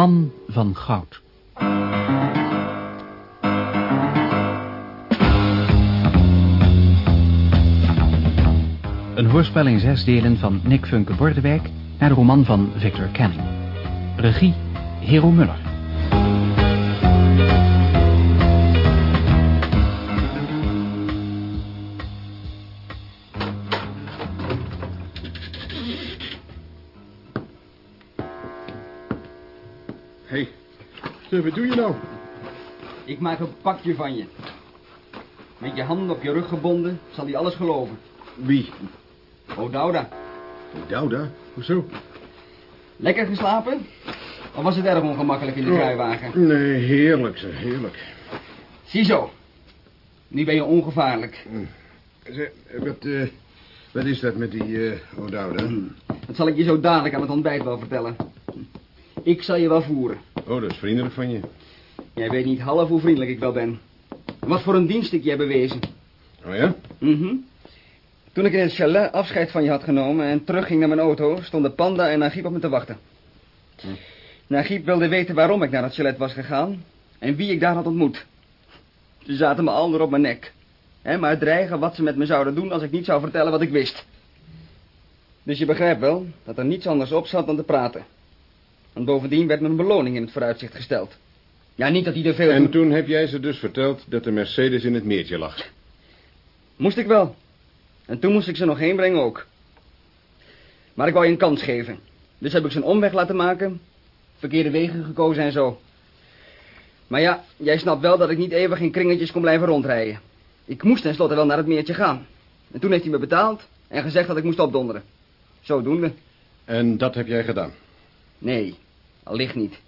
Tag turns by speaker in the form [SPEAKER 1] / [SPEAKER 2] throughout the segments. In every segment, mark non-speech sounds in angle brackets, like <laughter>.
[SPEAKER 1] Man van Goud. Een hoorspel in zes delen van Nick Funke Bordewijk... naar de roman van Victor Canning. Regie Hero Muller.
[SPEAKER 2] Ik maak een pakje van je. Met je handen op je rug gebonden, zal hij alles geloven.
[SPEAKER 3] Wie?
[SPEAKER 2] Oh, Douda.
[SPEAKER 3] Oh, Douda? Hoezo?
[SPEAKER 2] Lekker geslapen? Of was het erg ongemakkelijk in de kruiwagen?
[SPEAKER 3] Nee, heerlijk zeg, heerlijk.
[SPEAKER 2] Ziezo. Nu ben je ongevaarlijk.
[SPEAKER 3] Zeg, wat, eh, wat is dat met die uh, O'Dowda?
[SPEAKER 2] Dat zal ik je zo dadelijk aan het ontbijt wel vertellen. Ik zal je wel voeren.
[SPEAKER 3] Oh, dat is vriendelijk van je.
[SPEAKER 2] Jij weet niet half hoe vriendelijk ik wel ben. Wat voor een dienst ik je heb bewezen.
[SPEAKER 3] Oh ja?
[SPEAKER 2] Mhm. Toen ik in het chalet afscheid van je had genomen en terugging naar mijn auto... stonden Panda en Nagib op me te wachten.
[SPEAKER 3] Hm.
[SPEAKER 2] Nagib wilde weten waarom ik naar het chalet was gegaan... en wie ik daar had ontmoet. Ze zaten me al op mijn nek. Hè, maar dreigen wat ze met me zouden doen als ik niet zou vertellen wat ik wist. Dus je begrijpt wel dat er niets anders op zat dan te praten. En bovendien werd me een beloning in het vooruitzicht gesteld. Ja, niet dat hij er veel...
[SPEAKER 3] En toen heb jij ze dus verteld dat de Mercedes in het meertje lag.
[SPEAKER 2] Moest ik wel. En toen moest ik ze nog heen brengen ook. Maar ik wou je een kans geven. Dus heb ik ze een omweg laten maken. Verkeerde wegen gekozen en zo. Maar ja, jij snapt wel dat ik niet eeuwig in kringetjes kon blijven rondrijden. Ik moest tenslotte wel naar het meertje gaan. En toen heeft hij me betaald en gezegd dat ik moest opdonderen. Zodoende.
[SPEAKER 3] En dat heb jij gedaan?
[SPEAKER 2] Nee, allicht niet.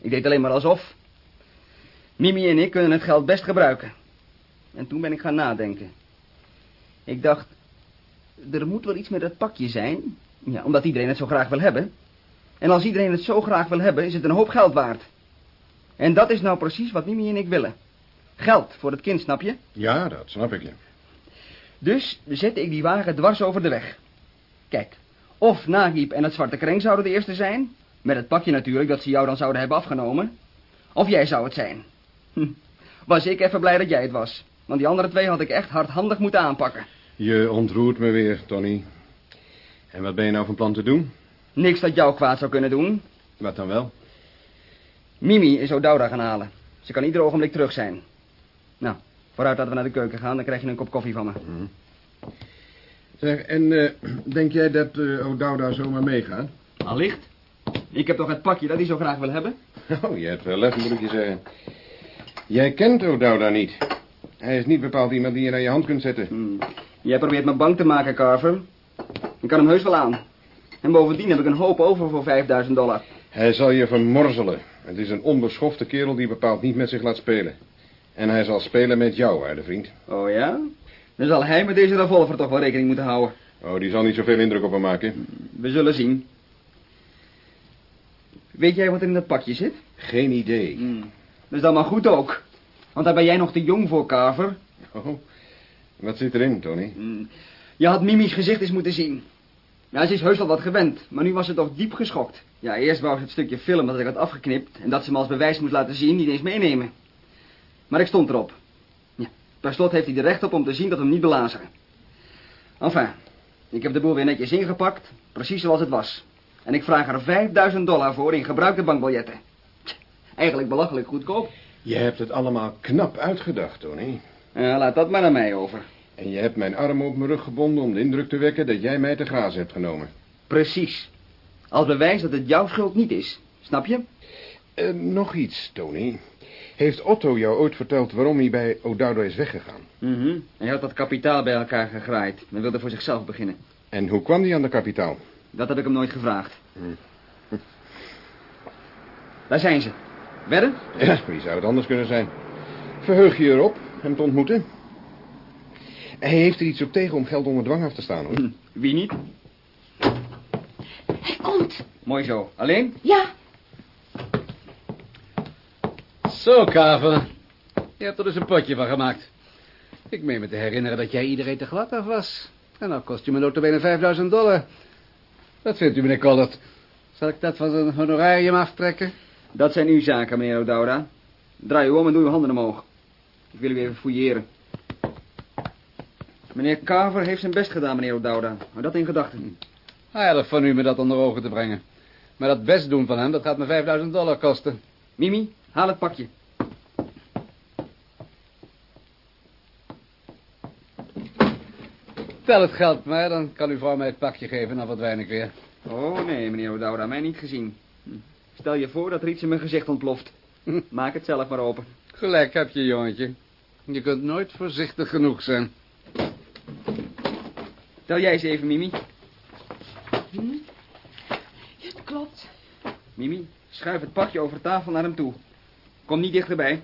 [SPEAKER 2] Ik deed alleen maar alsof. Mimi en ik kunnen het geld best gebruiken. En toen ben ik gaan nadenken. Ik dacht, er moet wel iets met dat pakje zijn. Ja, omdat iedereen het zo graag wil hebben. En als iedereen het zo graag wil hebben, is het een hoop geld waard. En dat is nou precies wat Mimi en ik willen. Geld voor het kind, snap je?
[SPEAKER 3] Ja, dat snap ik, je.
[SPEAKER 2] Dus zette ik die wagen dwars over de weg. Kijk, of Nagib en het Zwarte Kreng zouden de eerste zijn... met het pakje natuurlijk dat ze jou dan zouden hebben afgenomen... of jij zou het zijn. Hm. Was ik even blij dat jij het was. Want die andere twee had ik echt hardhandig moeten aanpakken.
[SPEAKER 3] Je ontroert me weer, Tony. En wat ben je nou van plan te doen?
[SPEAKER 2] Niks dat jou kwaad zou kunnen doen.
[SPEAKER 3] Wat dan wel?
[SPEAKER 2] Mimi is O'Dowda gaan halen. Ze kan ieder ogenblik terug zijn. Nou, vooruit dat we naar de keuken gaan, dan krijg je een kop koffie van me.
[SPEAKER 3] Mm. Zeg, en uh, denk jij dat uh, O'Dowda zomaar meegaat?
[SPEAKER 2] Allicht. Ik heb toch het pakje dat hij zo graag wil hebben?
[SPEAKER 3] Oh, je hebt wel lef, moet ik je zeggen. Jij kent O'Dowda niet. Hij is niet bepaald iemand die je naar je hand kunt zetten.
[SPEAKER 2] Hmm. Jij probeert me bang te maken, Carver. Ik kan hem heus wel aan. En bovendien heb ik een hoop over voor 5000 dollar.
[SPEAKER 3] Hij zal je vermorzelen. Het is een onbeschofte kerel die bepaald niet met zich laat spelen. En hij zal spelen met jou, waarde vriend.
[SPEAKER 2] Oh ja? Dan zal hij met deze revolver toch wel rekening moeten houden.
[SPEAKER 3] Oh, die zal niet zoveel indruk op hem maken.
[SPEAKER 2] We zullen zien. Weet jij wat er in dat pakje zit?
[SPEAKER 3] Geen idee.
[SPEAKER 2] Hmm. Dus dan maar goed ook. Want daar ben jij nog te jong voor, Carver.
[SPEAKER 3] Oh, wat zit erin, Tony?
[SPEAKER 2] Hmm. Je had Mimi's gezicht eens moeten zien. Ja, ze is heus al wat gewend, maar nu was ze toch diep geschokt. Ja, eerst wou ze het stukje film dat ik had afgeknipt... en dat ze me als bewijs moest laten zien niet eens meenemen. Maar ik stond erop. Ja, per slot heeft hij er recht op om te zien dat we hem niet belazen. Enfin, ik heb de boel weer netjes ingepakt, precies zoals het was. En ik vraag er 5000 dollar voor in gebruikte bankbiljetten. Eigenlijk belachelijk goedkoop.
[SPEAKER 3] Je hebt het allemaal knap uitgedacht, Tony.
[SPEAKER 2] Ja, laat dat maar aan mij over.
[SPEAKER 3] En je hebt mijn arm op mijn rug gebonden om de indruk te wekken dat jij mij te grazen hebt genomen.
[SPEAKER 2] Precies. Als bewijs dat het jouw schuld niet is. Snap je?
[SPEAKER 3] Uh, nog iets, Tony. Heeft Otto jou ooit verteld waarom hij bij O'Dowda is weggegaan?
[SPEAKER 2] Mm -hmm. Hij had dat kapitaal bij elkaar gegraaid. en wilde voor zichzelf beginnen.
[SPEAKER 3] En hoe kwam hij aan de kapitaal?
[SPEAKER 2] Dat heb ik hem nooit gevraagd. Hm. Daar zijn ze. Wedden?
[SPEAKER 3] Ja, wie zou het anders kunnen zijn? Verheug je erop hem te ontmoeten? Hij heeft er iets op tegen om geld onder dwang af te staan, hoor. Hm.
[SPEAKER 2] Wie niet?
[SPEAKER 4] Hij komt.
[SPEAKER 2] Mooi zo. Alleen?
[SPEAKER 4] Ja.
[SPEAKER 5] Zo, Kaver. Je hebt er dus een potje van gemaakt. Ik meen me te herinneren dat jij iedereen te glad af was. En nou kost je me notabene 5000 dollar. Wat vindt u, meneer Collard? Zal ik dat van zijn honorarium aftrekken?
[SPEAKER 2] Dat zijn uw zaken, meneer O'Dowda. Draai u om en doe uw handen omhoog. Ik wil u even fouilleren. Meneer Carver heeft zijn best gedaan, meneer O'Dowda. Hou dat in gedachten.
[SPEAKER 5] Aardig van u me dat onder ogen te brengen. Maar dat best doen van hem, dat gaat me 5000 dollar kosten.
[SPEAKER 2] Mimi, haal het pakje.
[SPEAKER 5] Tel het geld maar, dan kan uw vrouw mij het pakje geven en dan verdwijn ik weer.
[SPEAKER 2] Oh, nee, meneer O'Dowda, mij niet gezien. Hm. Stel je voor dat er iets in mijn gezicht ontploft. <laughs> Maak het zelf maar open.
[SPEAKER 5] Gelijk heb je, jongetje. Je kunt nooit voorzichtig genoeg zijn.
[SPEAKER 2] Tel jij eens even, Mimi.
[SPEAKER 4] Ja, het klopt.
[SPEAKER 2] Mimi, schuif het pakje over tafel naar hem toe. Kom niet dichterbij.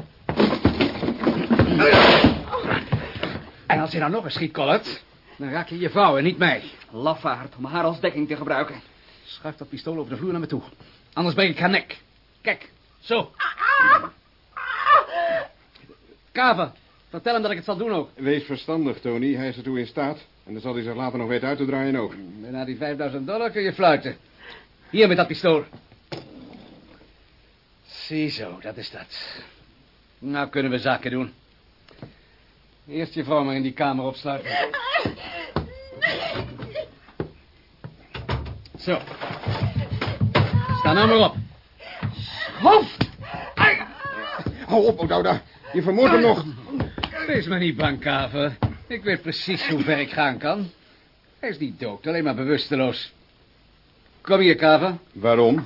[SPEAKER 5] En als je nou nog eens schiet, Collett, dan raak je je vrouw en niet mij.
[SPEAKER 2] Lafaard, om haar als dekking te gebruiken.
[SPEAKER 5] Schuif dat pistool over de vloer naar me toe. Anders breek ik haar nek. Kijk, zo. Kaver, vertel hem dat ik het zal doen ook.
[SPEAKER 3] Wees verstandig, Tony. Hij is ertoe in staat. En dan zal hij zich later nog weten uit te draaien ook.
[SPEAKER 5] En na die 5000 dollar kun je fluiten. Hier met dat pistool. Ziezo, dat is dat. Nou kunnen we zaken doen. Eerst je vrouw maar in die kamer opsluiten. Zo. Sta nou maar op.
[SPEAKER 2] Hoofd!
[SPEAKER 3] Hou op. Je vermoordt hem nog.
[SPEAKER 5] Wees maar niet bang, Kaver. Ik weet precies hoe ver ik gaan kan. Hij is niet dood, alleen maar bewusteloos. Kom hier, Kaver.
[SPEAKER 3] Waarom?
[SPEAKER 5] Ik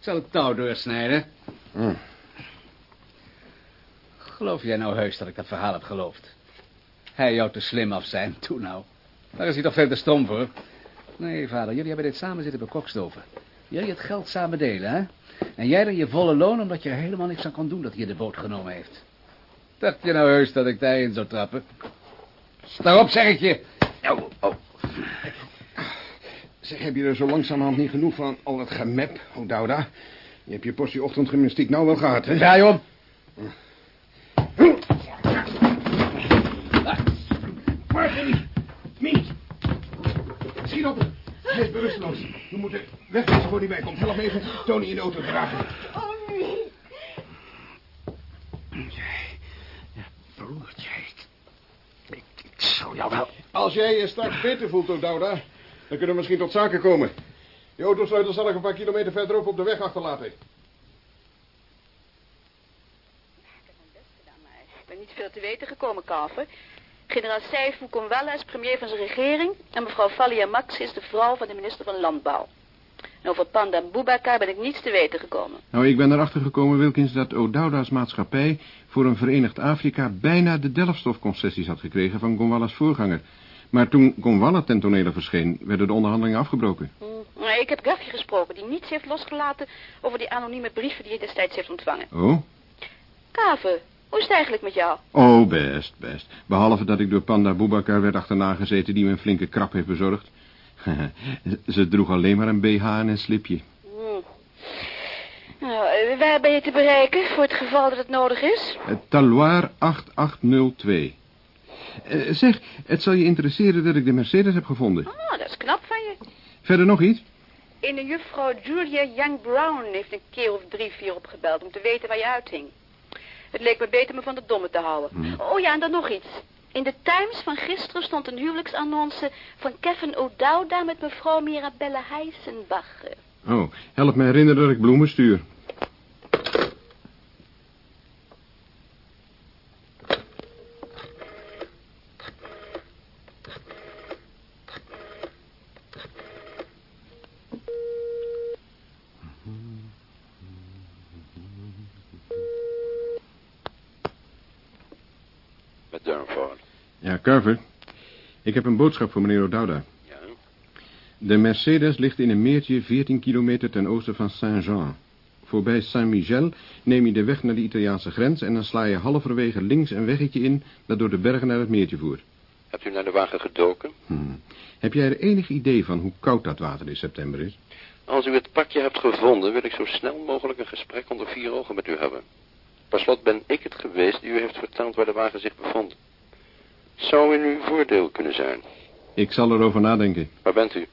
[SPEAKER 5] zal het touw doorsnijden.
[SPEAKER 3] Hm.
[SPEAKER 5] Geloof jij nou heus dat ik dat verhaal heb geloofd? Hij jou te slim af zijn, toen nou. Daar is hij toch veel te stom voor. Nee, vader, jullie hebben dit samen zitten bekokstoven. Jullie het geld samen delen, hè? En jij dan je volle loon omdat je er helemaal niks aan kon doen dat hij je de boot genomen heeft. Dacht je nou heus dat ik daarin zou trappen? Sta op, zeg ik je.
[SPEAKER 3] Oh, oh. Zeg, heb je er zo langzamerhand niet genoeg van al dat gemep, O'Dowda? Je hebt je portie ochtendgymnastiek nou wel gehad, hè?
[SPEAKER 5] Draai om.
[SPEAKER 3] Maar, Mimi. Mimi. Schiet op. Hij is bewusteloos. We moeten wegwezen voor hij bij komt. Help me even Tony in de auto dragen.
[SPEAKER 4] Oh, nee.
[SPEAKER 5] Broertje, ik, ik zal jou wel...
[SPEAKER 3] Als jij je straks beter voelt, O'Dowda, dan kunnen we misschien tot zaken komen. Je autosleutel zal ik een paar kilometer verderop op de weg achterlaten.
[SPEAKER 4] Ik heb mijn best gedaan, maar ik ben niet veel te weten gekomen, Kaver. Generaal Seifu Komwalla is premier van zijn regering... en mevrouw Valia Max is de vrouw van de minister van Landbouw. En over Panda Boubacar ben ik niets te weten gekomen.
[SPEAKER 3] Nou, ik ben erachter gekomen, Wilkins, dat O'Dowda's maatschappij... voor een Verenigd Afrika bijna de Delfstofconcessies had gekregen van Gonwalla's voorganger. Maar toen Gonwalla ten tonele verscheen, werden de onderhandelingen afgebroken.
[SPEAKER 4] Hm, maar ik heb Gaffy gesproken, die niets heeft losgelaten... over die anonieme brieven die hij destijds heeft ontvangen.
[SPEAKER 3] Oh?
[SPEAKER 4] Kaver, hoe is het eigenlijk met jou?
[SPEAKER 3] Oh, best, best. Behalve dat ik door Panda Boubacar werd achterna gezeten die me een flinke krap heeft bezorgd. <laughs> Ze droeg alleen maar een BH en een slipje.
[SPEAKER 4] Hm. Nou, eh, waar ben je te bereiken voor het geval dat het nodig is?
[SPEAKER 3] Het Taloir 8802. Eh, zeg, het zal je interesseren dat ik de Mercedes heb gevonden.
[SPEAKER 4] Oh, dat is knap van je.
[SPEAKER 3] Verder nog iets?
[SPEAKER 4] Een juffrouw Julia Young Brown heeft een keer of drie, vier opgebeld om te weten waar je uithing. Het leek me beter me van de domme te houden. Oh ja, en dan nog iets. In de Times van gisteren stond een huwelijksannonce van Kevin O'Dowda met mevrouw Mirabelle Heisenbach.
[SPEAKER 3] Oh, help me herinneren dat ik bloemen stuur.
[SPEAKER 6] Met Durnford.
[SPEAKER 3] Ja, Carver. Ik heb een boodschap voor meneer O'Dowda.
[SPEAKER 6] Ja.
[SPEAKER 3] De Mercedes ligt in een meertje 14 kilometer ten oosten van Saint-Jean. Voorbij Saint-Michel neem je de weg naar de Italiaanse grens... en dan sla je halverwege links een weggetje in... dat door de bergen naar het meertje voert.
[SPEAKER 6] Hebt u naar de wagen gedoken?
[SPEAKER 3] Hm. Heb jij er enig idee van hoe koud dat water in september is?
[SPEAKER 6] Als u het pakje hebt gevonden, wil ik zo snel mogelijk een gesprek onder vier ogen met u hebben. Per slot ben ik het geweest die u heeft verteld waar de wagen zich bevond. Zou in uw voordeel kunnen zijn.
[SPEAKER 3] Ik zal erover nadenken.
[SPEAKER 6] Waar bent u?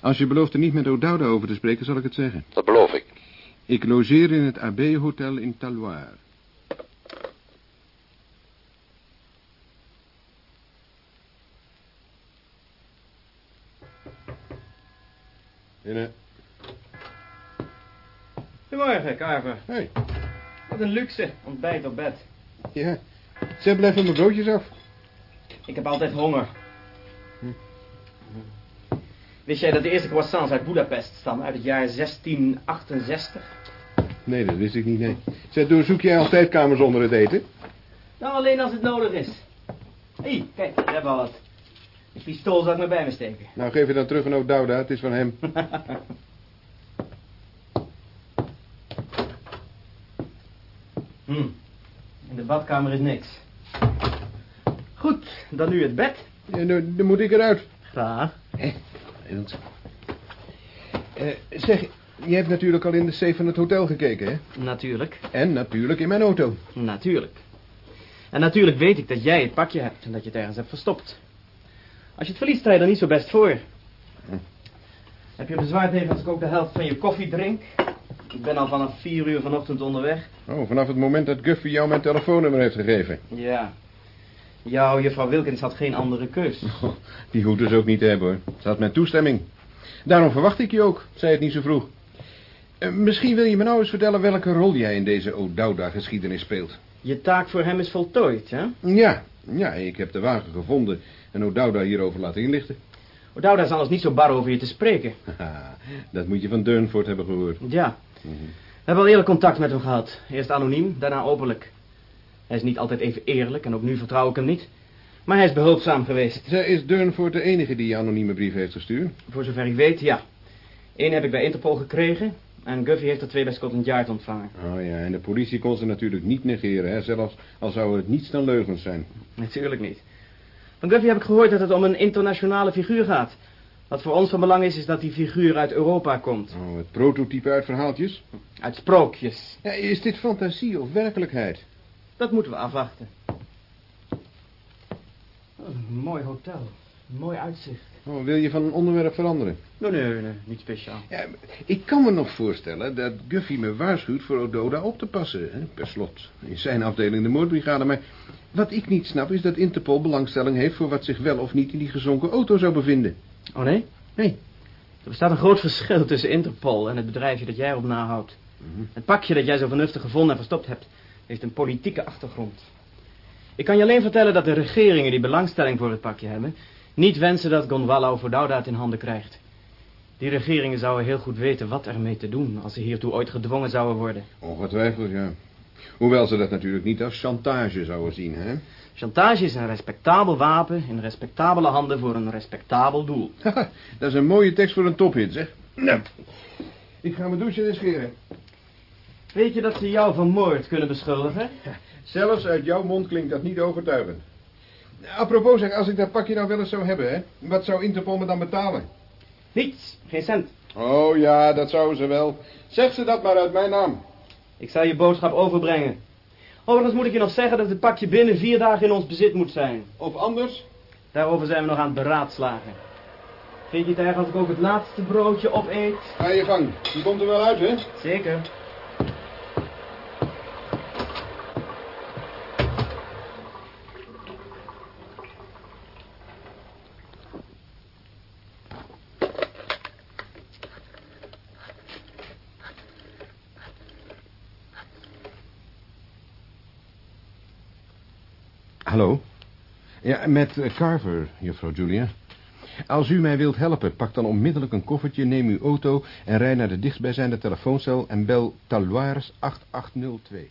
[SPEAKER 3] Als je belooft er niet met O'Dowda over te spreken, zal ik het zeggen.
[SPEAKER 6] Dat beloof ik.
[SPEAKER 3] Ik logeer in het AB Hotel in Taloir. Binnen.
[SPEAKER 7] Goedemorgen, Carver.
[SPEAKER 3] Hey.
[SPEAKER 7] Wat een luxe, ontbijt op bed.
[SPEAKER 3] Ja. Zeg, blijf van mijn broodjes af.
[SPEAKER 7] Ik heb altijd honger. Wist jij dat de eerste croissants uit Budapest stammen, uit het jaar 1668?
[SPEAKER 3] Nee, dat wist ik niet, nee. Zeg, doorzoek jij altijd kamers onder het eten?
[SPEAKER 7] Nou, alleen als het nodig is. Hé, hey, kijk, daar hebben we al wat. Een pistool zou ik maar bij me steken.
[SPEAKER 3] Nou, geef je dan terug aan O'Dowda, het is van hem. <laughs>
[SPEAKER 7] hm. In de badkamer is niks. Dan nu het bed.
[SPEAKER 3] Ja, dan, dan moet ik eruit.
[SPEAKER 7] Graag.
[SPEAKER 3] Hé. Eh, zeg, je hebt natuurlijk al in de safe van het hotel gekeken, hè?
[SPEAKER 7] Natuurlijk,
[SPEAKER 3] En natuurlijk in mijn auto.
[SPEAKER 7] natuurlijk. En natuurlijk weet ik dat jij het pakje hebt en dat je het ergens hebt verstopt. Als je het verliest, sta je er niet zo best voor. Heb je bezwaar tegen als ik ook de helft van je koffie drink? Ik ben al vanaf vier uur vanochtend onderweg.
[SPEAKER 3] Oh, vanaf het moment dat Guffy jou mijn telefoonnummer heeft gegeven.
[SPEAKER 7] Ja. Jouw juffrouw Wilkins had geen andere keus.
[SPEAKER 3] Oh, <laughs> die hoeft dus ook niet te hebben, hoor. Ze had mijn toestemming. Daarom verwacht ik je ook, zei het niet zo vroeg. Eh, misschien wil je me nou eens vertellen welke rol jij in deze O'Dowda-geschiedenis speelt.
[SPEAKER 7] Je taak voor hem is voltooid, hè?
[SPEAKER 3] Ja, ja, ik heb de wagen gevonden en O'Dowda hierover laten inlichten.
[SPEAKER 7] O'Dowda is anders niet zo bar over je te spreken. <laughs>
[SPEAKER 3] Haha, dat moet je van Durnford hebben gehoord.
[SPEAKER 7] Ja. We hebben al eerder contact met hem gehad. Eerst anoniem, daarna openlijk. Hij is niet altijd even eerlijk en ook nu vertrouw ik hem niet. Maar hij is behulpzaam geweest.
[SPEAKER 3] Zij is Durnford de enige die je anonieme brief heeft gestuurd?
[SPEAKER 7] Voor zover ik weet, ja. Eén heb ik bij Interpol gekregen. En Guffy heeft er twee bij Scotland Yard ontvangen.
[SPEAKER 3] Oh ja, en de politie kon ze natuurlijk niet negeren, hè? zelfs al zou het niets dan leugens zijn.
[SPEAKER 7] Natuurlijk niet. Van Guffy heb ik gehoord dat het om een internationale figuur gaat. Wat voor ons van belang is, is dat die figuur uit Europa komt.
[SPEAKER 3] Oh, het prototype uit verhaaltjes.
[SPEAKER 7] Uit sprookjes.
[SPEAKER 3] Ja, is dit fantasie of werkelijkheid?
[SPEAKER 7] Dat moeten we afwachten. Oh, een mooi hotel. Een mooi uitzicht.
[SPEAKER 3] Oh, wil je van onderwerp veranderen?
[SPEAKER 7] Nee, nee, nee, niet speciaal.
[SPEAKER 3] Ja, ik kan me nog voorstellen dat Guffy me waarschuwt voor Ododa op te passen. Hè? Per slot, in zijn afdeling de moordbrigade. Maar wat ik niet snap is dat Interpol belangstelling heeft... voor wat zich wel of niet in die gezonken auto zou bevinden.
[SPEAKER 7] Oh nee?
[SPEAKER 3] Nee.
[SPEAKER 7] Er bestaat een groot verschil tussen Interpol en het bedrijfje dat jij erop nahoudt. Het pakje dat jij zo vernuftig gevonden en verstopt hebt... heeft een politieke achtergrond. Ik kan je alleen vertellen dat de regeringen die belangstelling voor het pakje hebben... niet wensen dat Gonwallo Vodouda het in handen krijgt. Die regeringen zouden heel goed weten wat ermee te doen... als ze hiertoe ooit gedwongen zouden worden.
[SPEAKER 3] Ongetwijfeld, ja. Hoewel ze dat natuurlijk niet als chantage zouden zien, hè?
[SPEAKER 7] Chantage is een respectabel wapen in respectabele handen voor een respectabel doel. <laughs>
[SPEAKER 3] Dat is een mooie tekst voor een tophit, zeg. Nou, ik ga me douchen en scheren.
[SPEAKER 7] Weet je dat ze jou van moord kunnen beschuldigen?
[SPEAKER 3] Zelfs uit jouw mond klinkt dat niet overtuigend. Apropos zeg, als ik dat pakje nou wel eens zou hebben, hè? Wat zou Interpol me dan betalen?
[SPEAKER 7] Niets, geen cent.
[SPEAKER 3] Oh ja, dat zouden ze wel. Zeg ze dat maar uit mijn naam.
[SPEAKER 7] Ik zal je boodschap overbrengen. Overigens moet ik je nog zeggen dat het pakje binnen vier dagen in ons bezit moet zijn.
[SPEAKER 3] Of anders?
[SPEAKER 7] Daarover zijn we nog aan het beraadslagen. Vind je het erg als ik ook het laatste broodje opeet?
[SPEAKER 3] Ga je gang. Die komt er wel uit, hè?
[SPEAKER 7] Zeker.
[SPEAKER 3] Hallo? Ja, met eh, Carver, juffrouw Julia. Als u mij wilt helpen, pak dan onmiddellijk een koffertje, neem uw auto... en rij naar de dichtstbijzijnde telefooncel en bel Taloirs 8802.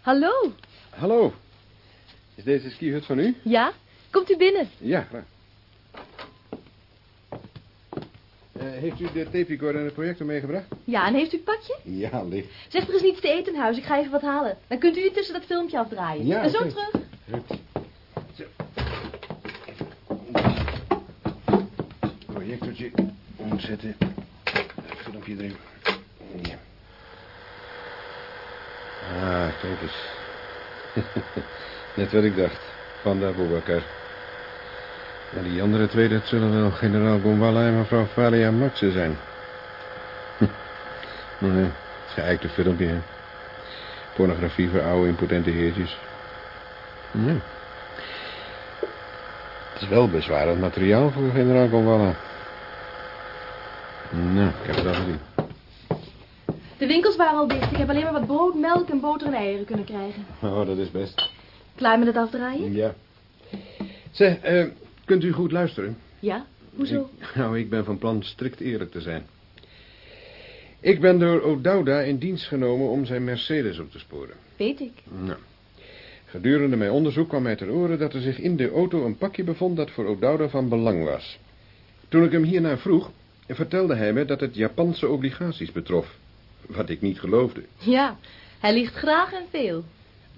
[SPEAKER 8] Hallo.
[SPEAKER 3] Hallo. Is deze skihut van u?
[SPEAKER 8] Ja? Komt u binnen.
[SPEAKER 3] Ja, graag. Eh, heeft u de tape recorder en de projector meegebracht?
[SPEAKER 8] Ja, en heeft u het pakje?
[SPEAKER 3] Ja, licht.
[SPEAKER 8] Zeg, er is niets te eten in huis. Ik ga even wat halen. Dan kunt u intussen dat filmpje afdraaien.
[SPEAKER 3] Ja,
[SPEAKER 8] en zo terug.
[SPEAKER 3] Goed. Zo. Projectortje omzetten. Het filmpje erin. Ja. kijk eens. <laughs> Net wat ik dacht. Panda Boubacar. Maar die andere twee, dat zullen wel generaal Gonwalla en mevrouw Valia Maxe zijn. <laughs> nee, het geëikte filmpje, hè. Pornografie voor oude impotente heertjes. Nee. Het is wel bezwarend materiaal voor generaal Gonwalla. Nou, ik heb het al gezien.
[SPEAKER 8] De winkels waren al dicht. Ik heb alleen maar wat brood, melk en boter en eieren kunnen krijgen.
[SPEAKER 3] Oh, dat is best.
[SPEAKER 8] Klaar met het afdraaien?
[SPEAKER 3] Ja. Zeg, eh, kunt u goed luisteren?
[SPEAKER 8] Ja. Hoezo?
[SPEAKER 3] Ik, <laughs> nou, ik ben van plan strikt eerlijk te zijn. Ik ben door O'Dowda in dienst genomen om zijn Mercedes op te sporen.
[SPEAKER 8] Weet ik.
[SPEAKER 3] Nou, gedurende mijn onderzoek kwam mij ter oren dat er zich in de auto een pakje bevond dat voor O'Dowda van belang was. Toen ik hem hiernaar vroeg, vertelde hij me dat het Japanse obligaties betrof. Wat ik niet geloofde.
[SPEAKER 8] Ja, hij liegt graag en veel.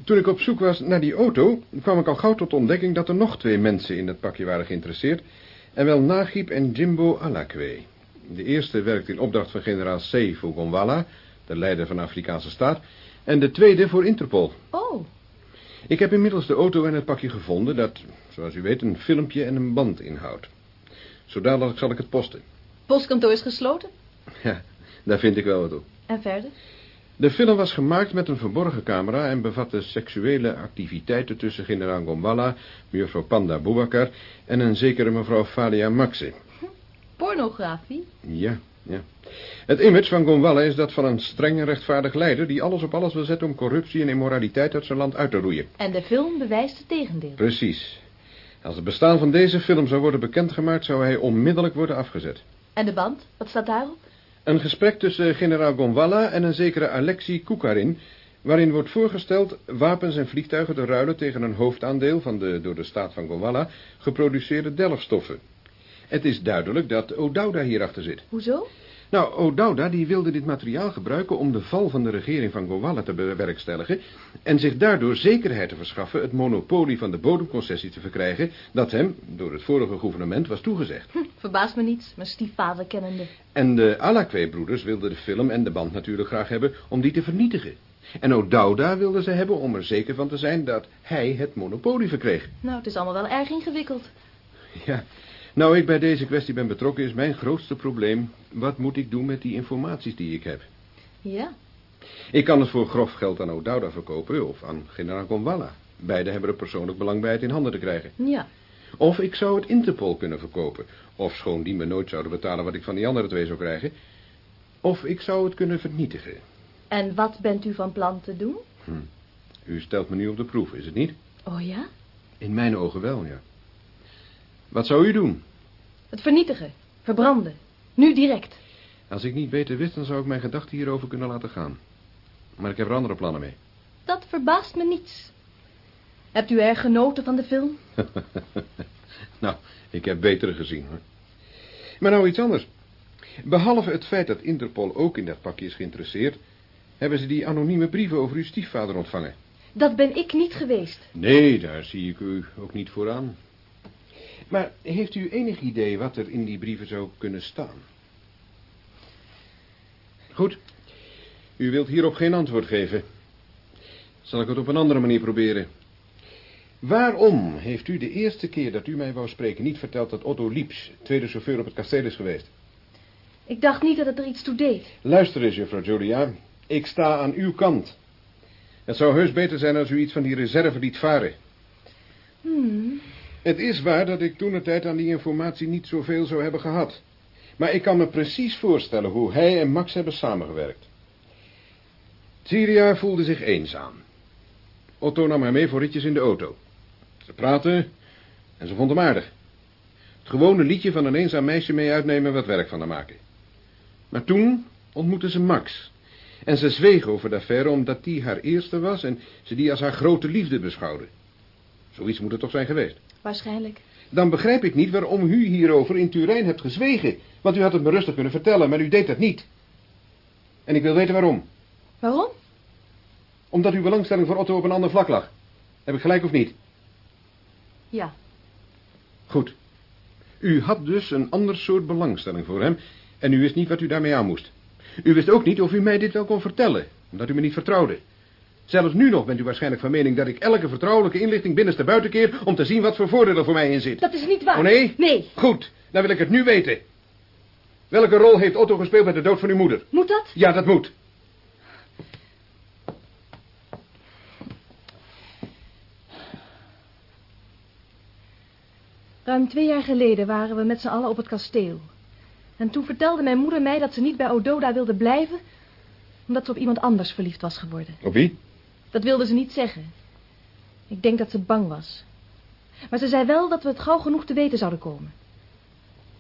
[SPEAKER 3] Toen ik op zoek was naar die auto, kwam ik al gauw tot ontdekking dat er nog twee mensen in het pakje waren geïnteresseerd. En wel Nagib en Jimbo Alakwe. De eerste werkt in opdracht van generaal C. voor Gonwala, de leider van de Afrikaanse staat. En de tweede voor Interpol.
[SPEAKER 8] Oh,
[SPEAKER 3] Ik heb inmiddels de auto en het pakje gevonden dat, zoals u weet, een filmpje en een band inhoudt. Zo dadelijk zal ik het posten.
[SPEAKER 8] postkantoor is gesloten.
[SPEAKER 3] Ja, daar vind ik wel wat op.
[SPEAKER 8] En verder?
[SPEAKER 3] De film was gemaakt met een verborgen camera en bevatte seksuele activiteiten tussen generaal Gomballa, mevrouw Panda Boubacar en een zekere mevrouw Falia Maxe.
[SPEAKER 8] Pornografie?
[SPEAKER 3] Ja, ja. Het image van Gonwalla is dat van een streng en rechtvaardig leider die alles op alles wil zetten om corruptie en immoraliteit uit zijn land uit te roeien.
[SPEAKER 8] En de film bewijst het tegendeel.
[SPEAKER 3] Precies. Als het bestaan van deze film zou worden bekendgemaakt, zou hij onmiddellijk worden afgezet.
[SPEAKER 8] En de band? Wat staat daarop?
[SPEAKER 3] Een gesprek tussen generaal Gonwalla en een zekere Alexei Kukarin, waarin wordt voorgesteld wapens en vliegtuigen te ruilen tegen een hoofdaandeel van de door de staat van Gonwalla geproduceerde delfstoffen. Het is duidelijk dat O'Dowda hierachter zit.
[SPEAKER 8] Hoezo?
[SPEAKER 3] Nou, O'Dowda die wilde dit materiaal gebruiken om de val van de regering van Gonwalla te bewerkstelligen en zich daardoor zekerheid te verschaffen het monopolie van de bodemconcessie te verkrijgen dat hem door het vorige gouvernement was toegezegd.
[SPEAKER 8] Hm, verbaast me niets, mijn stiefvader kennende.
[SPEAKER 3] En de Alakwe-broeders wilden de film en de band natuurlijk graag hebben om die te vernietigen. En O'Dowda wilde ze hebben om er zeker van te zijn dat hij het monopolie verkreeg.
[SPEAKER 8] Nou, het is allemaal wel erg ingewikkeld.
[SPEAKER 3] Ja, nou ik bij deze kwestie ben betrokken is mijn grootste probleem... wat moet ik doen met die informaties die ik heb?
[SPEAKER 8] Ja,
[SPEAKER 3] Ik kan het voor grof geld aan O'Dowda verkopen of aan generaal Gonwalla. Beide hebben er persoonlijk belang bij het in handen te krijgen.
[SPEAKER 8] ja.
[SPEAKER 3] Of ik zou het Interpol kunnen verkopen. Of schoon die me nooit zouden betalen wat ik van die andere twee zou krijgen. Of ik zou het kunnen vernietigen.
[SPEAKER 8] En wat bent u van plan te doen?
[SPEAKER 3] U stelt me nu op de proef, is het niet?
[SPEAKER 8] Oh ja?
[SPEAKER 3] In mijn ogen wel, ja. Wat zou u doen?
[SPEAKER 8] Het vernietigen. Verbranden. Nu direct.
[SPEAKER 3] Als ik niet beter wist, dan zou ik mijn gedachten hierover kunnen laten gaan. Maar ik heb er andere plannen mee.
[SPEAKER 8] Dat verbaast me niets. Hebt u erg genoten van de film? <laughs>
[SPEAKER 3] nou, ik heb betere gezien, hoor. Maar nou iets anders. Behalve het feit dat Interpol ook in dat pakje is geïnteresseerd... hebben ze die anonieme brieven over uw stiefvader ontvangen.
[SPEAKER 8] Dat ben ik niet geweest.
[SPEAKER 3] Nee, daar zie ik u ook niet voor aan. Maar heeft u enig idee wat er in die brieven zou kunnen staan? Goed. U wilt hierop geen antwoord geven. Zal ik het op een andere manier proberen? Waarom heeft u de eerste keer dat u mij wou spreken niet verteld dat Otto Lieps, tweede chauffeur op het kasteel is geweest?
[SPEAKER 8] Ik dacht niet dat het er iets toe deed.
[SPEAKER 3] Luister eens, juffrouw Julia. Ik sta aan uw kant. Het zou heus beter zijn als u iets van die reserve liet varen.
[SPEAKER 8] Hmm.
[SPEAKER 3] Het is waar dat ik toen de tijd aan die informatie niet zoveel zou hebben gehad. Maar ik kan me precies voorstellen hoe hij en Max hebben samengewerkt. Syria voelde zich eenzaam. Otto nam haar mee voor ritjes in de auto. Ze praten en ze vond hem aardig. Het gewone liedje van een eenzaam meisje mee uitnemen wat werk van haar maken. Maar toen ontmoette ze Max. En ze zweeg over de affaire omdat die haar eerste was en ze die als haar grote liefde beschouwde. Zoiets moet het toch zijn geweest.
[SPEAKER 8] Waarschijnlijk.
[SPEAKER 3] Dan begrijp ik niet waarom u hierover in Turijn hebt gezwegen. Want u had het me rustig kunnen vertellen, maar u deed dat niet. En ik wil weten waarom.
[SPEAKER 8] Waarom?
[SPEAKER 3] Omdat uw belangstelling voor Otto op een ander vlak lag. Heb ik gelijk of niet?
[SPEAKER 8] Ja.
[SPEAKER 3] Goed. U had dus een ander soort belangstelling voor hem... en u wist niet wat u daarmee aan moest. U wist ook niet of u mij dit wel kon vertellen... omdat u me niet vertrouwde. Zelfs nu nog bent u waarschijnlijk van mening dat ik elke vertrouwelijke inlichting binnenste buiten keer... om te zien wat voor voordeel er voor mij in zit.
[SPEAKER 8] Dat is niet waar.
[SPEAKER 3] Oh nee?
[SPEAKER 8] Nee.
[SPEAKER 3] Goed, dan wil ik het nu weten. Welke rol heeft Otto gespeeld bij de dood van uw moeder?
[SPEAKER 8] Moet dat?
[SPEAKER 3] Ja, dat moet.
[SPEAKER 8] Ruim twee jaar geleden waren we met z'n allen op het kasteel. En toen vertelde mijn moeder mij dat ze niet bij Ododa wilde blijven... omdat ze op iemand anders verliefd was geworden.
[SPEAKER 3] Op wie?
[SPEAKER 8] Dat wilde ze niet zeggen. Ik denk dat ze bang was. Maar ze zei wel dat we het gauw genoeg te weten zouden komen.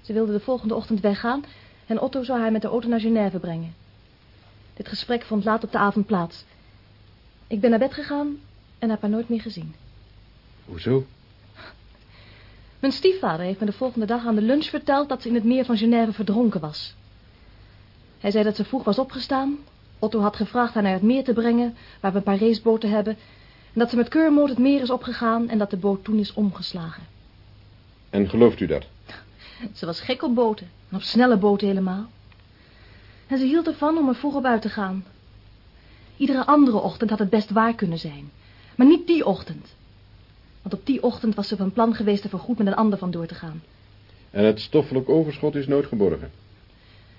[SPEAKER 8] Ze wilde de volgende ochtend weggaan... en Otto zou haar met de auto naar Genève brengen. Dit gesprek vond laat op de avond plaats. Ik ben naar bed gegaan en heb haar nooit meer gezien.
[SPEAKER 3] Hoezo? <laughs>
[SPEAKER 8] Mijn stiefvader heeft me de volgende dag aan de lunch verteld dat ze in het meer van Genève verdronken was. Hij zei dat ze vroeg was opgestaan. Otto had gevraagd haar naar het meer te brengen, waar we een paar raceboten hebben. En dat ze met keurmoot het meer is opgegaan en dat de boot toen is omgeslagen.
[SPEAKER 3] En gelooft u dat?
[SPEAKER 8] Ze was gek op boten, en op snelle boten helemaal. En ze hield ervan om er vroeg op uit te gaan. Iedere andere ochtend had het best waar kunnen zijn. Maar niet die ochtend. Want op die ochtend was ze van plan geweest er voorgoed met een ander van door te gaan.
[SPEAKER 3] En het stoffelijk overschot is nooit geborgen.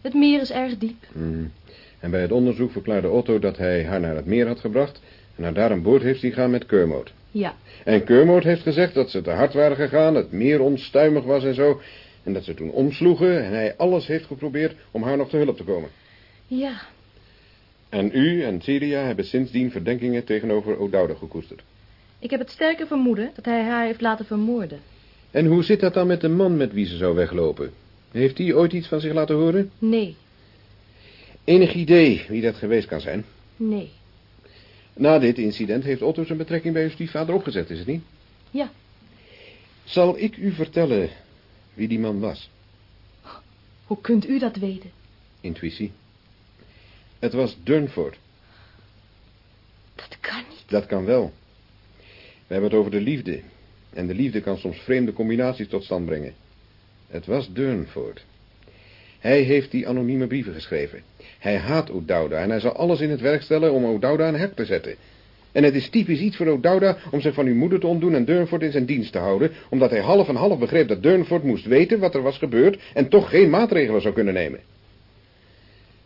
[SPEAKER 8] Het meer is erg diep.
[SPEAKER 3] Hmm. En bij het onderzoek verklaarde Otto dat hij haar naar het meer had gebracht... en haar daar aan boord heeft zien gaan met Keurmoot.
[SPEAKER 8] Ja,
[SPEAKER 3] En Keurmoot heeft gezegd dat ze te hard waren gegaan, het meer onstuimig was en zo... en dat ze toen omsloegen en hij alles heeft geprobeerd om haar nog te hulp te komen.
[SPEAKER 8] ja.
[SPEAKER 3] En u en Syria hebben sindsdien verdenkingen tegenover O'Dowda gekoesterd.
[SPEAKER 8] Ik heb het sterke vermoeden dat hij haar heeft laten vermoorden.
[SPEAKER 3] En hoe zit dat dan met de man met wie ze zou weglopen? Heeft die ooit iets van zich laten horen?
[SPEAKER 8] Nee,
[SPEAKER 3] Enig idee wie dat geweest kan zijn?
[SPEAKER 8] nee.
[SPEAKER 3] Na dit incident heeft Otto zijn betrekking bij uw stiefvader opgezet, is het niet?
[SPEAKER 8] Ja,
[SPEAKER 3] Zal ik u vertellen wie die man was?
[SPEAKER 8] hoe kunt u dat weten?
[SPEAKER 3] Intuïtie. Het was Durnford.
[SPEAKER 8] Dat kan niet.
[SPEAKER 3] Dat kan wel. We hebben het over de liefde. En de liefde kan soms vreemde combinaties tot stand brengen. Het was Durnford. Hij heeft die anonieme brieven geschreven. Hij haat O'Dowda en hij zal alles in het werk stellen om O'Dowda een hek te zetten. En het is typisch iets voor O'Dowda om zich van uw moeder te ontdoen en Durnford in zijn dienst te houden, omdat hij half en half begreep dat Durnford moest weten wat er was gebeurd en toch geen maatregelen zou kunnen nemen.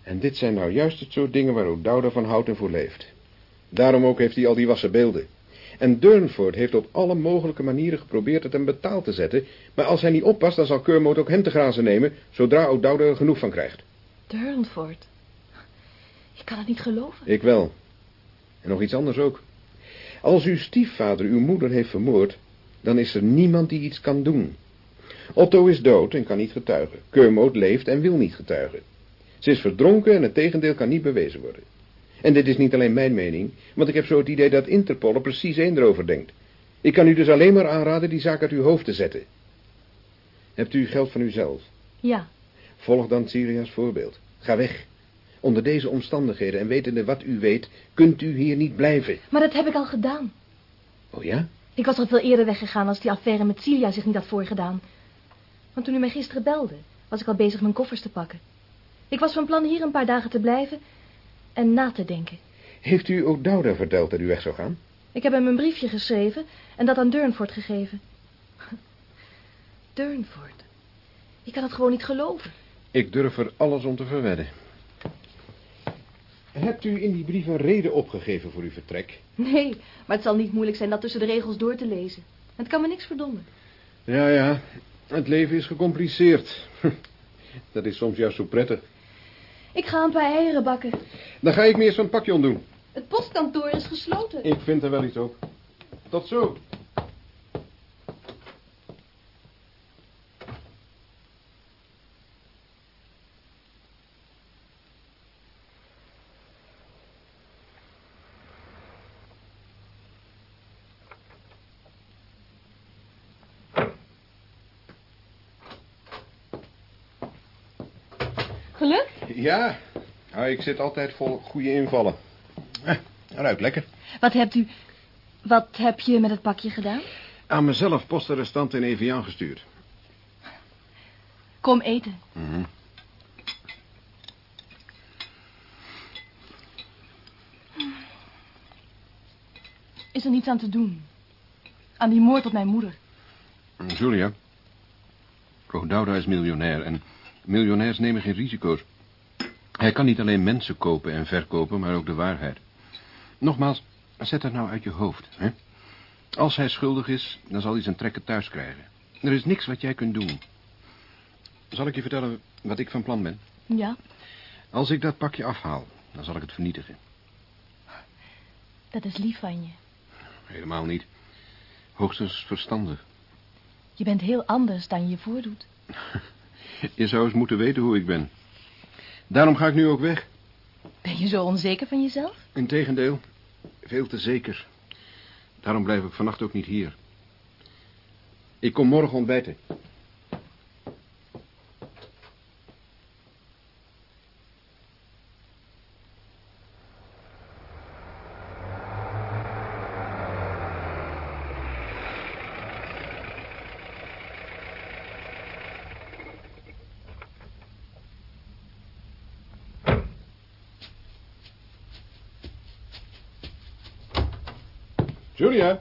[SPEAKER 3] En dit zijn nou juist het soort dingen waar O'Dowda van houdt en voor leeft. Daarom ook heeft hij al die wassen beelden. En Durnford heeft op alle mogelijke manieren geprobeerd het hem betaald te zetten, maar als hij niet oppast, dan zal Kermode ook hem te grazen nemen, zodra O'Dowda er genoeg van krijgt.
[SPEAKER 8] Durnford. Ik kan het niet geloven.
[SPEAKER 3] Ik wel. En nog iets anders ook. Als uw stiefvader uw moeder heeft vermoord, dan is er niemand die iets kan doen. Otto is dood en kan niet getuigen. Kermode leeft en wil niet getuigen. Ze is verdronken en het tegendeel kan niet bewezen worden. En dit is niet alleen mijn mening, want ik heb zo het idee dat Interpol er precies één erover denkt. Ik kan u dus alleen maar aanraden die zaak uit uw hoofd te zetten. Hebt u geld van uzelf?
[SPEAKER 8] Ja,
[SPEAKER 3] Volg dan Syria's voorbeeld. Ga weg. Onder deze omstandigheden en wetende wat u weet, kunt u hier niet blijven.
[SPEAKER 8] maar dat heb ik al gedaan.
[SPEAKER 3] Oh ja?
[SPEAKER 8] Ik was al veel eerder weggegaan als die affaire met Celia zich niet had voorgedaan. Want toen u mij gisteren belde, was ik al bezig mijn koffers te pakken. Ik was van plan hier een paar dagen te blijven en na te denken.
[SPEAKER 3] Heeft u O'Dowda verteld dat u weg zou gaan?
[SPEAKER 8] Ik heb hem een briefje geschreven en dat aan Durnford gegeven. <laughs> Durnford. Ik kan het gewoon niet geloven.
[SPEAKER 3] Ik durf er alles om te verwedden. Hebt u in die brief een reden opgegeven voor uw vertrek?
[SPEAKER 8] Nee, maar het zal niet moeilijk zijn dat tussen de regels door te lezen. Het kan me niks verdommen.
[SPEAKER 3] Ja, ja. Het leven is gecompliceerd. <laughs> Dat is soms juist zo prettig.
[SPEAKER 8] Ik ga een paar eieren bakken.
[SPEAKER 3] Dan ga ik me eerst zo'n pakje ontdoen.
[SPEAKER 8] Het postkantoor is gesloten.
[SPEAKER 3] Ik vind er wel iets op. Tot zo. Ja, nou, ik zit altijd vol goede invallen. Eh, ruikt lekker.
[SPEAKER 8] Wat hebt u... Wat heb je met het pakje gedaan?
[SPEAKER 3] Aan mezelf postenrestant in Evian gestuurd.
[SPEAKER 8] Kom eten. is er niets aan te doen. Aan die moord op mijn moeder.
[SPEAKER 3] Julia. Rodauda is miljonair en miljonairs nemen geen risico's. Hij kan niet alleen mensen kopen en verkopen, maar ook de waarheid. Nogmaals, zet dat nou uit je hoofd, hè? Als hij schuldig is, dan zal hij zijn trekken thuis krijgen. Er is niks wat jij kunt doen. Zal ik je vertellen wat ik van plan ben?
[SPEAKER 8] Ja,
[SPEAKER 3] Als ik dat pakje afhaal, dan zal ik het vernietigen.
[SPEAKER 8] dat is lief van je.
[SPEAKER 3] Helemaal niet. Hoogstens verstandig.
[SPEAKER 8] Je bent heel anders dan je je voordoet. <laughs>
[SPEAKER 3] Je zou eens moeten weten hoe ik ben. Daarom ga ik nu ook weg.
[SPEAKER 8] Ben je zo onzeker van jezelf?
[SPEAKER 3] Integendeel, veel te zeker. Daarom blijf ik vannacht ook niet hier. Ik kom morgen ontbijten. Julia?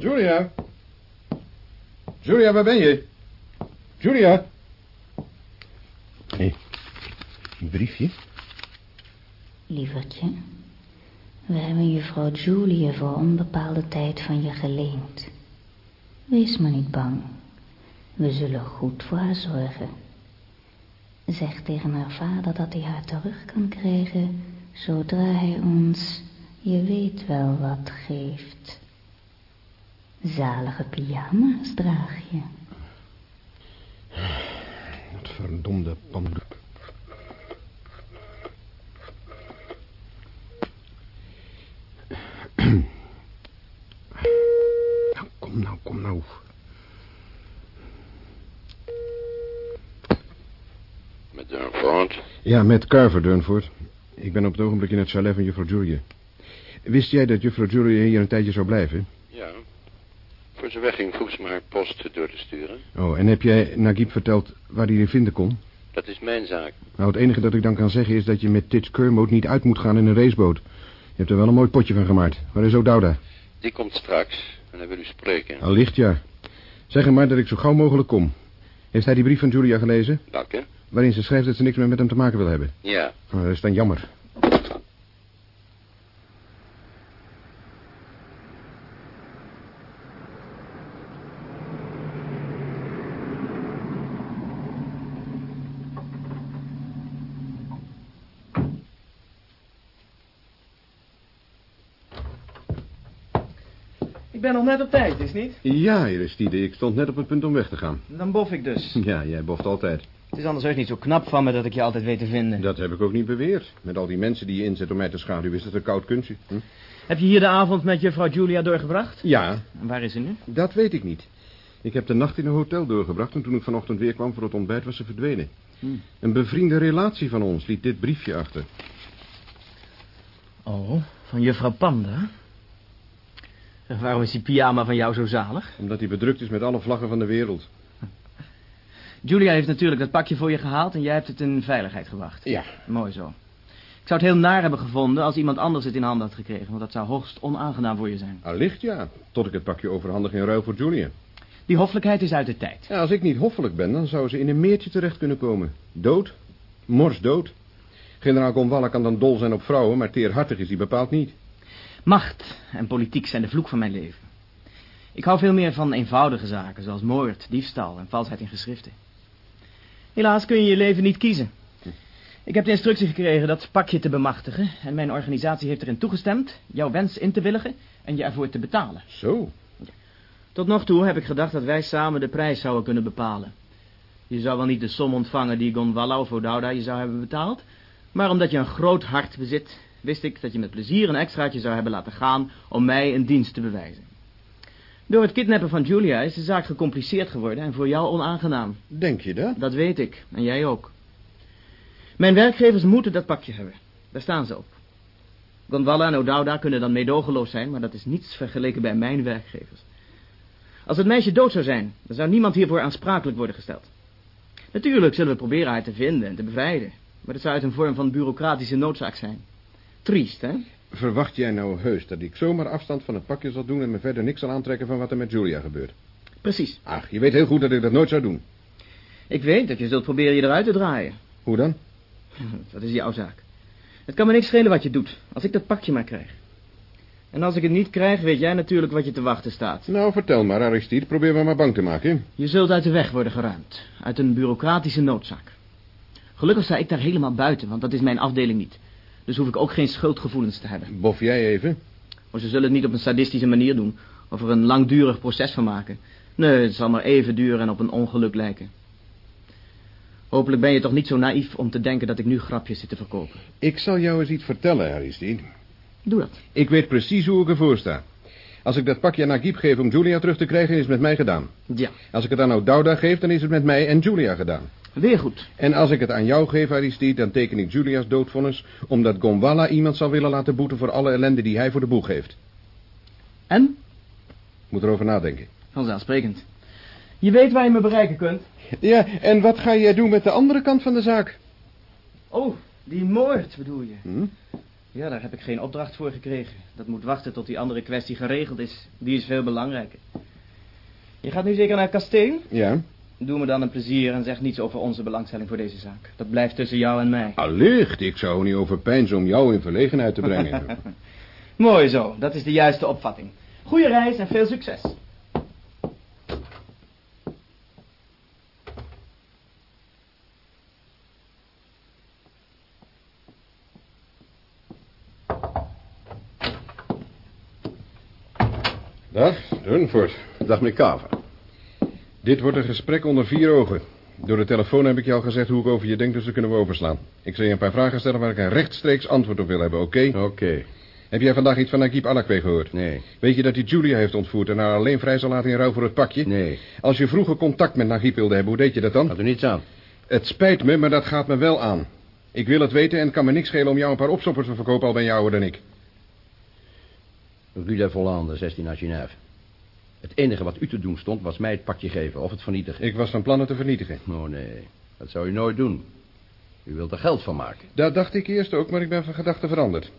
[SPEAKER 3] Julia? Julia, waar ben je? Julia? Hé, hey, een briefje?
[SPEAKER 9] Lievertje, we hebben juffrouw Julia voor onbepaalde tijd van je geleend. Wees maar niet bang. We zullen goed voor haar zorgen. Zeg tegen haar vader dat hij haar terug kan krijgen zodra hij ons, je weet wel wat, geeft. Zalige pyjama's draag je.
[SPEAKER 3] Dat verdomde pandoer. Nou, kom nou, kom nou.
[SPEAKER 6] Met Dunford.
[SPEAKER 3] Ja, met Carver, Durnford. Ik ben op het ogenblik in het chalet van juffrouw Julia. Wist jij dat juffrouw Julia hier een tijdje zou blijven?
[SPEAKER 6] Ja. Voor ze wegging vroeg ze me haar post door te sturen.
[SPEAKER 3] Oh, en heb jij Nagib verteld waar hij je vinden kon?
[SPEAKER 6] Dat is mijn zaak.
[SPEAKER 3] Nou, het enige dat ik dan kan zeggen is dat je met Tits Kermode niet uit moet gaan in een raceboot. Je hebt er wel een mooi potje van gemaakt. Waar is O'Dowda?
[SPEAKER 6] Die komt straks en hij wil u spreken.
[SPEAKER 3] Allicht, ja. Zeg hem maar dat ik zo gauw mogelijk kom. Heeft hij die brief van Julia gelezen?
[SPEAKER 6] Welke?
[SPEAKER 3] Waarin ze schrijft dat ze niks meer met hem te maken wil hebben.
[SPEAKER 6] Ja.
[SPEAKER 3] Oh, dat is dan jammer.
[SPEAKER 7] Ik ben tijd, is niet?
[SPEAKER 3] Ja, Aristide, ik stond net op het punt om weg te gaan.
[SPEAKER 7] Dan bof ik dus. <laughs>
[SPEAKER 3] Ja, jij boft altijd.
[SPEAKER 7] Het is anders heus niet zo knap van me dat ik je altijd weet te vinden.
[SPEAKER 3] Dat heb ik ook niet beweerd. Met al die mensen die je inzet om mij te schaduwen, is het een koud kunstje. Hm?
[SPEAKER 7] Heb je hier de avond met juffrouw Julia doorgebracht?
[SPEAKER 3] Ja,
[SPEAKER 7] En waar is ze nu?
[SPEAKER 3] dat weet ik niet. Ik heb de nacht in een hotel doorgebracht en toen ik vanochtend weer kwam voor het ontbijt was ze verdwenen.
[SPEAKER 7] Hm.
[SPEAKER 3] Een bevriende relatie van ons liet dit briefje achter.
[SPEAKER 7] Oh, van juffrouw Panda. <laughs> Waarom is die pyjama van jou zo zalig?
[SPEAKER 3] Omdat hij bedrukt is met alle vlaggen van de wereld. <laughs>
[SPEAKER 7] Julia heeft natuurlijk dat pakje voor je gehaald en jij hebt het in veiligheid gebracht.
[SPEAKER 3] Ja.
[SPEAKER 7] Mooi zo. Ik zou het heel naar hebben gevonden als iemand anders het in handen had gekregen, want dat zou hoogst onaangenaam voor je zijn.
[SPEAKER 3] Allicht ja, tot ik het pakje overhandig in ruil voor Julia.
[SPEAKER 7] Die hoffelijkheid is uit de tijd.
[SPEAKER 3] Ja, als ik niet hoffelijk ben, dan zou ze in een meertje terecht kunnen komen. Dood. Mors dood. Generaal Gonvalla kan dan dol zijn op vrouwen, maar teerhartig is hij bepaald niet.
[SPEAKER 7] Macht en politiek zijn de vloek van mijn leven. Ik hou veel meer van eenvoudige zaken, zoals moord, diefstal en valsheid in geschriften. Helaas kun je je leven niet kiezen. Ik heb de instructie gekregen dat pakje te bemachtigen... en mijn organisatie heeft erin toegestemd jouw wens in te willigen en je ervoor te betalen.
[SPEAKER 3] Zo.
[SPEAKER 7] Tot nog toe heb ik gedacht dat wij samen de prijs zouden kunnen bepalen. Je zou wel niet de som ontvangen die Gonvalla of O'Dowda je zou hebben betaald... maar omdat je een groot hart bezit, wist ik dat je met plezier een extraatje zou hebben laten gaan... om mij een dienst te bewijzen. Door het kidnappen van Julia is de zaak gecompliceerd geworden en voor jou onaangenaam.
[SPEAKER 3] Denk je dat?
[SPEAKER 7] Dat weet ik, en jij ook. Mijn werkgevers moeten dat pakje hebben. Daar staan ze op. Gonvalla en O'Dowda kunnen dan meedogenloos zijn, maar dat is niets vergeleken bij mijn werkgevers. Als het meisje dood zou zijn, dan zou niemand hiervoor aansprakelijk worden gesteld. Natuurlijk zullen we proberen haar te vinden en te bevrijden, maar dat zou uit een vorm van bureaucratische noodzaak zijn. Triest, hè?
[SPEAKER 3] Verwacht jij nou heus dat ik zomaar afstand van het pakje zal doen... en me verder niks zal aantrekken van wat er met Julia gebeurt?
[SPEAKER 7] Precies.
[SPEAKER 3] Ach, je weet heel goed dat ik dat nooit zou doen.
[SPEAKER 7] Ik weet dat je zult proberen je eruit te draaien.
[SPEAKER 3] Hoe dan? <laughs>
[SPEAKER 7] Dat is jouw zaak. Het kan me niks schelen wat je doet, als ik dat pakje maar krijg. En als ik het niet krijg, weet jij natuurlijk wat je te wachten staat.
[SPEAKER 3] Nou, vertel maar, Aristide. Probeer me maar bang te maken.
[SPEAKER 7] Je zult uit de weg worden geruimd. Uit een bureaucratische noodzaak. Gelukkig sta ik daar helemaal buiten, want dat is mijn afdeling niet. Dus hoef ik ook geen schuldgevoelens te hebben.
[SPEAKER 3] Bof jij even?
[SPEAKER 7] Maar ze zullen het niet op een sadistische manier doen. Of er een langdurig proces van maken. Nee, het zal maar even duren en op een ongeluk lijken. Hopelijk ben je toch niet zo naïef om te denken dat ik nu grapjes zit te verkopen.
[SPEAKER 3] Ik zal jou eens iets vertellen, Aristide.
[SPEAKER 7] Doe dat.
[SPEAKER 3] Ik weet precies hoe ik ervoor sta. Als ik dat pakje aan Nagib geef om Julia terug te krijgen, is het met mij gedaan.
[SPEAKER 7] Ja,
[SPEAKER 3] Als ik het aan O'Dowda geef, dan is het met mij en Julia gedaan.
[SPEAKER 7] Weer goed.
[SPEAKER 3] En als ik het aan jou geef, Aristide, dan teken ik Julia's doodvonnis... omdat Gonwala iemand zal willen laten boeten voor alle ellende die hij voor de boeg heeft.
[SPEAKER 7] En?
[SPEAKER 3] Moet erover nadenken.
[SPEAKER 7] Vanzelfsprekend. Je weet waar je me bereiken kunt.
[SPEAKER 3] Ja, en wat ga jij doen met de andere kant van de zaak?
[SPEAKER 7] Oh, die moord bedoel je?
[SPEAKER 3] Hm?
[SPEAKER 7] Ja, daar heb ik geen opdracht voor gekregen. Dat moet wachten tot die andere kwestie geregeld is. Die is veel belangrijker. Je gaat nu zeker naar het kasteel?
[SPEAKER 3] Ja.
[SPEAKER 7] Doe me dan een plezier en zeg niets over onze belangstelling voor deze zaak. Dat blijft tussen jou en mij.
[SPEAKER 3] Allicht, ik zou er niet over pijnzen om jou in verlegenheid te brengen. <laughs>
[SPEAKER 7] Mooi zo, dat is de juiste opvatting. Goeie reis en veel succes.
[SPEAKER 3] Dag, Dunford.
[SPEAKER 10] Dag, meneer Kaver.
[SPEAKER 3] Dit wordt een gesprek onder vier ogen. Door de telefoon heb ik je al gezegd hoe ik over je denk, dus dat kunnen we overslaan. Ik zal je een paar vragen stellen waar ik een rechtstreeks antwoord op wil hebben, oké?
[SPEAKER 10] Oké.
[SPEAKER 3] Heb jij vandaag iets van Nagib Alakwe gehoord?
[SPEAKER 10] Nee.
[SPEAKER 3] Weet je dat hij Julia heeft ontvoerd en haar alleen vrij zal laten in ruil voor het pakje?
[SPEAKER 10] Nee.
[SPEAKER 3] Als je vroeger contact met Nagib wilde hebben, hoe deed je dat dan?
[SPEAKER 10] Gaat er niets aan.
[SPEAKER 3] Het spijt me, maar dat gaat me wel aan. Ik wil het weten en het kan me niks schelen om jou een paar opstoppers te verkopen, al ben je ouder dan ik.
[SPEAKER 10] Rue de Vollande, 16 naar Genève. Het enige wat u te doen stond, was mij het pakje geven of het vernietigen.
[SPEAKER 3] Ik was van plan het te vernietigen.
[SPEAKER 10] Oh, nee. Dat zou u nooit doen. U wilt er geld van maken.
[SPEAKER 3] Dat dacht ik eerst ook, maar ik ben van gedachten veranderd.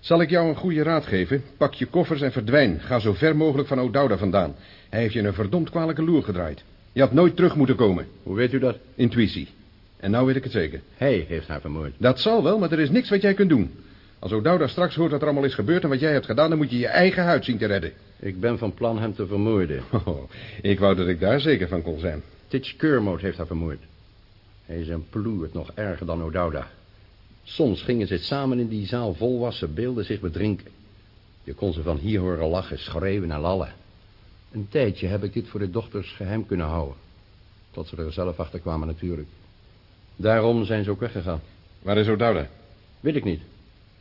[SPEAKER 3] Zal ik jou een goede raad geven? Pak je koffers en verdwijn. Ga zo ver mogelijk van O'Dowda vandaan. Hij heeft je een verdomd kwalijke loer gedraaid. Je had nooit terug moeten komen.
[SPEAKER 10] Hoe weet u dat?
[SPEAKER 3] Intuïtie. En nou weet ik het zeker.
[SPEAKER 10] Hij heeft haar vermoord.
[SPEAKER 3] Dat zal wel, maar er is niks wat jij kunt doen. Als O'Dowda straks hoort wat er allemaal is gebeurd en wat jij hebt gedaan... dan moet je je eigen huid zien te redden.
[SPEAKER 10] Ik ben van plan hem te vermoorden. <laughs>
[SPEAKER 3] Oh, ik wou dat ik daar zeker van kon zijn.
[SPEAKER 10] Titch Kermode heeft haar vermoord. Hij is een ploert nog erger dan O'Dowda. Soms gingen ze samen in die zaal volwassen beelden zich bedrinken. Je kon ze van hier horen lachen, schreeuwen en lallen. Een tijdje heb ik dit voor de dochters geheim kunnen houden. Tot ze er zelf achter kwamen natuurlijk. Daarom zijn ze ook weggegaan.
[SPEAKER 3] Waar is O'Dowda?
[SPEAKER 10] Weet ik niet.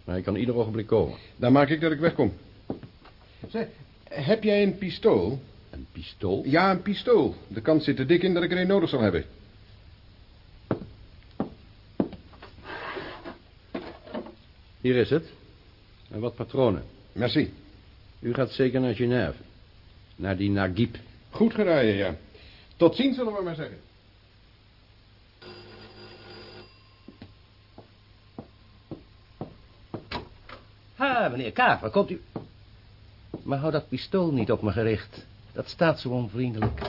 [SPEAKER 10] Maar hij kan ieder ogenblik komen.
[SPEAKER 3] Dan maak ik dat ik wegkom. Zeg, heb jij een pistool?
[SPEAKER 10] Een pistool?
[SPEAKER 3] Ja, een pistool. De kans zit er dik in dat ik er een nodig zal hebben.
[SPEAKER 10] Hier is het. En wat patronen.
[SPEAKER 3] Merci.
[SPEAKER 10] U gaat zeker naar Genève. Naar die Nagib.
[SPEAKER 3] Goed geraaien, ja. Tot ziens, zullen we maar zeggen.
[SPEAKER 11] Ha, meneer Kaver, komt u... Maar hou dat pistool niet op me gericht. Dat staat zo onvriendelijk.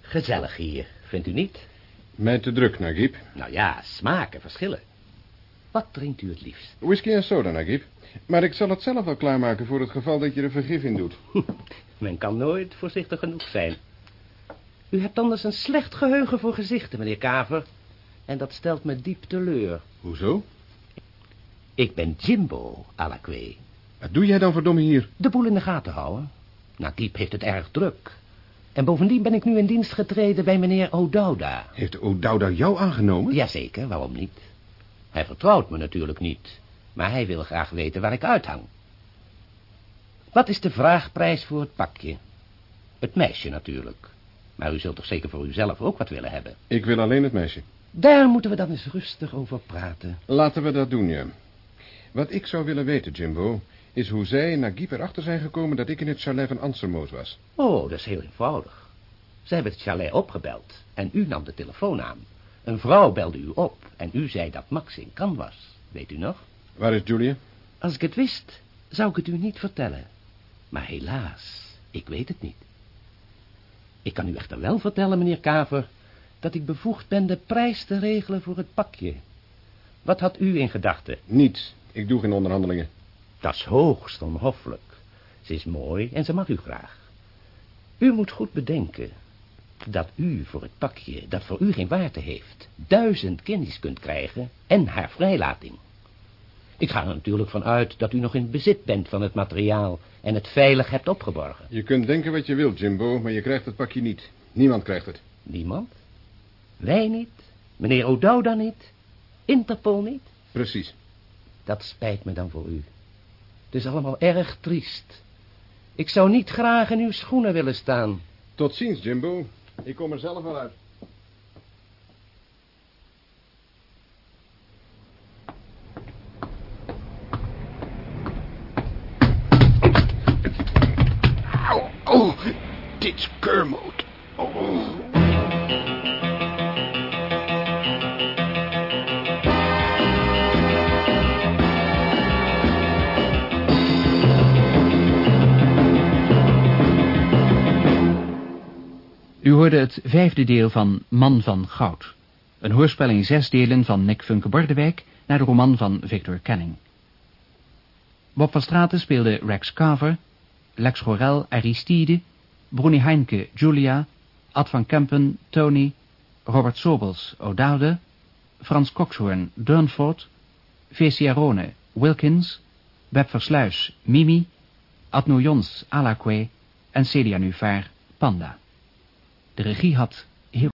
[SPEAKER 11] Gezellig hier, vindt u niet?
[SPEAKER 3] Mij te druk, Nagib.
[SPEAKER 11] Nou ja, smaken verschillen. Wat drinkt u het liefst?
[SPEAKER 3] Whisky en soda, Nagib. Maar ik zal het zelf wel klaarmaken voor het geval dat je er vergif in doet. <laughs>
[SPEAKER 11] Men kan nooit voorzichtig genoeg zijn. U hebt anders een slecht geheugen voor gezichten, meneer Kaver. En dat stelt me diep teleur.
[SPEAKER 3] Hoezo?
[SPEAKER 11] Ik ben Jimbo, Alakwe.
[SPEAKER 3] Wat doe jij dan verdomme hier?
[SPEAKER 11] De boel in de gaten houden. Nagib heeft het erg druk. En bovendien ben ik nu in dienst getreden bij meneer O'Dowda.
[SPEAKER 3] Heeft O'Dowda jou aangenomen?
[SPEAKER 11] Jazeker, waarom niet? Hij vertrouwt me natuurlijk niet. Maar hij wil graag weten waar ik uithang. Wat is de vraagprijs voor het pakje? Het meisje natuurlijk. Maar u zult toch zeker voor uzelf ook wat willen hebben?
[SPEAKER 3] Ik wil alleen het meisje.
[SPEAKER 11] Daar moeten we dan eens rustig over praten.
[SPEAKER 3] Laten we dat doen, ja. Wat ik zou willen weten, Jimbo, is hoe zij en Nagib erachter zijn gekomen dat ik in het chalet van Anselmoos was.
[SPEAKER 11] Oh, dat is heel eenvoudig. Ze hebben het chalet opgebeld en u nam de telefoon aan. Een vrouw belde u op en u zei dat Max in Cannes was. Weet u nog?
[SPEAKER 3] Waar is Julia?
[SPEAKER 11] Als ik het wist, zou ik het u niet vertellen. Maar helaas, ik weet het niet. Ik kan u echter wel vertellen, meneer Kaver, dat ik bevoegd ben de prijs te regelen voor het pakje. Wat had u in gedachten?
[SPEAKER 3] Niets. Ik doe geen onderhandelingen.
[SPEAKER 11] Dat is hoogst onhoffelijk. Ze is mooi en ze mag u graag. U moet goed bedenken dat u voor het pakje, dat voor u geen waarde heeft, duizend guineas kunt krijgen en haar vrijlating. Ik ga er natuurlijk van uit dat u nog in bezit bent van het materiaal en het veilig hebt opgeborgen.
[SPEAKER 3] Je kunt denken wat je wilt, Jimbo, maar je krijgt het pakje niet. Niemand krijgt het.
[SPEAKER 11] Niemand? Wij niet? Meneer O'Dowda niet? Interpol niet?
[SPEAKER 3] Precies.
[SPEAKER 11] Dat spijt me dan voor u. Het is allemaal erg triest. Ik zou niet graag in uw schoenen willen staan.
[SPEAKER 3] Tot ziens, Jimbo. Ik kom er zelf wel uit.
[SPEAKER 1] Hoorde het vijfde deel van Man van Goud. Een hoorspel in zes delen van Nick Funke Bordewijk naar de roman van Victor Canning. Bob van Straten speelde Rex Carver, Lex Gorel Aristide, Bruni Heinke Julia, Ad van Kempen Tony, Robert Sobels O'Dowde, Frans Coxhoorn Durnford, Veciarone Wilkins, Beb Versluis Mimi, Adno Jons Alakwe en Celia Nuvaar Panda. De regie had